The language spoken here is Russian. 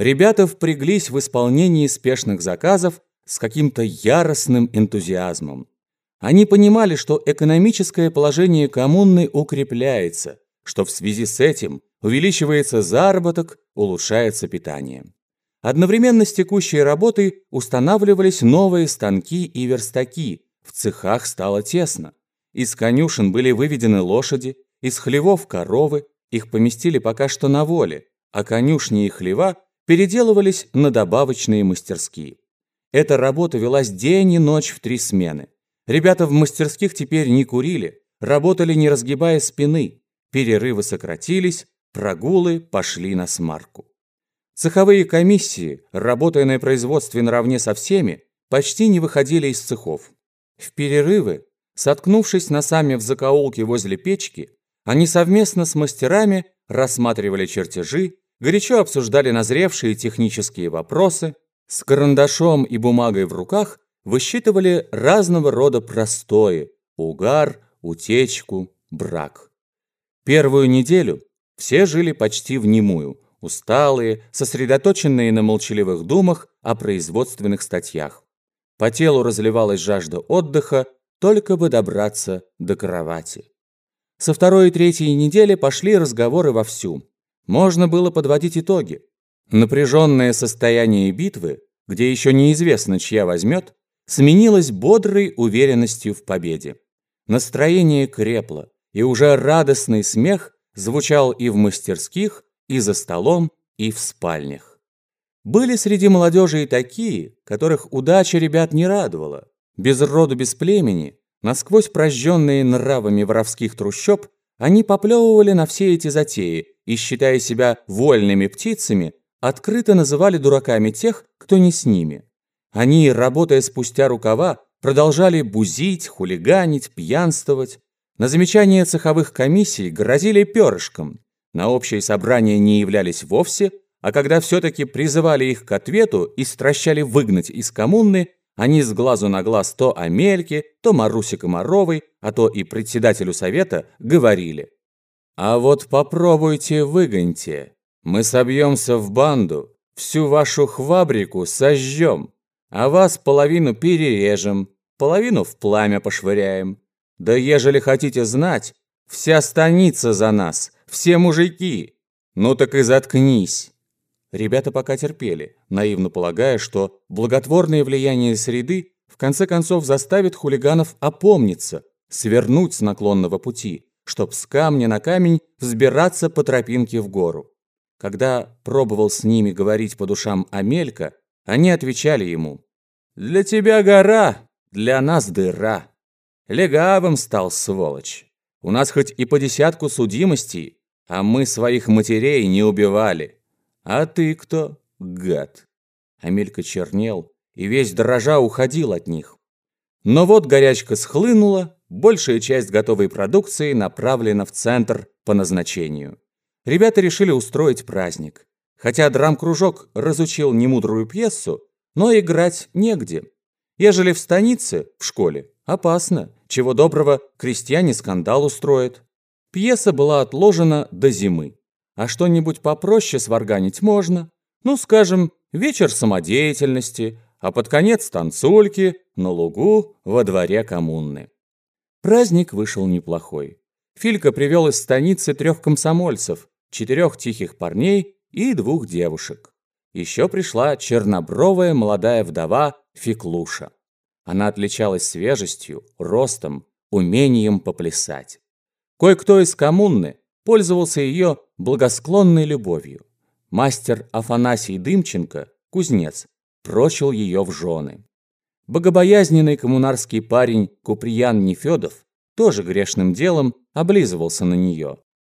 Ребята впряглись в исполнении спешных заказов с каким-то яростным энтузиазмом. Они понимали, что экономическое положение коммуны укрепляется, что в связи с этим увеличивается заработок, улучшается питание. Одновременно с текущей работой устанавливались новые станки и верстаки, в цехах стало тесно. Из конюшен были выведены лошади, из хлевов коровы, их поместили пока что на воле, а конюшни и хлева переделывались на добавочные мастерские. Эта работа велась день и ночь в три смены. Ребята в мастерских теперь не курили, работали не разгибая спины, перерывы сократились, прогулы пошли на смарку. Цеховые комиссии, работая на производстве наравне со всеми, почти не выходили из цехов. В перерывы, соткнувшись носами в закоулке возле печки, они совместно с мастерами рассматривали чертежи, горячо обсуждали назревшие технические вопросы, с карандашом и бумагой в руках высчитывали разного рода простои – угар, утечку, брак. Первую неделю все жили почти внимую – усталые, сосредоточенные на молчаливых думах о производственных статьях. По телу разливалась жажда отдыха, только бы добраться до кровати. Со второй и третьей недели пошли разговоры вовсю. Можно было подводить итоги. Напряженное состояние битвы, где еще неизвестно, чья возьмет, сменилось бодрой уверенностью в победе. Настроение крепло, и уже радостный смех звучал и в мастерских, и за столом, и в спальнях. Были среди молодежи и такие, которых удача ребят не радовала. Без роду, без племени, насквозь прожженные нравами воровских трущоб, они поплевывали на все эти затеи и, считая себя вольными птицами, открыто называли дураками тех, кто не с ними. Они, работая спустя рукава, продолжали бузить, хулиганить, пьянствовать. На замечания цеховых комиссий грозили перышком. На общее собрание не являлись вовсе, а когда все-таки призывали их к ответу и стращали выгнать из коммуны, они с глазу на глаз то Амельке, то Марусе Комаровой, а то и председателю совета говорили. «А вот попробуйте выгоньте. Мы собьемся в банду, всю вашу хвабрику сожжем, а вас половину перережем, половину в пламя пошвыряем. Да ежели хотите знать, вся станица за нас, все мужики. Ну так и заткнись. Ребята пока терпели, наивно полагая, что благотворное влияние среды в конце концов заставит хулиганов опомниться, свернуть с наклонного пути, чтоб с камня на камень взбираться по тропинке в гору. Когда пробовал с ними говорить по душам Амелька, они отвечали ему «Для тебя гора, для нас дыра». Легавым стал сволочь. У нас хоть и по десятку судимостей, а мы своих матерей не убивали. А ты кто, гад?» Амелька чернел и весь дрожа уходил от них. Но вот горячка схлынула, большая часть готовой продукции направлена в центр по назначению. Ребята решили устроить праздник. Хотя драм-кружок разучил немудрую пьесу, но играть негде. Ежели в станице, в школе, опасно. Чего доброго, крестьяне скандал устроят. Пьеса была отложена до зимы. А что-нибудь попроще сварганить можно. Ну, скажем, вечер самодеятельности, а под конец танцульки на лугу во дворе коммуны. Праздник вышел неплохой. Филька привел из станицы трех комсомольцев, четырех тихих парней и двух девушек. Еще пришла чернобровая молодая вдова Феклуша. Она отличалась свежестью, ростом, умением поплясать. Кое-кто из коммуны пользовался ее благосклонной любовью. Мастер Афанасий Дымченко, кузнец, прочил ее в жены. Богобоязненный коммунарский парень Куприян Нефедов тоже грешным делом облизывался на нее.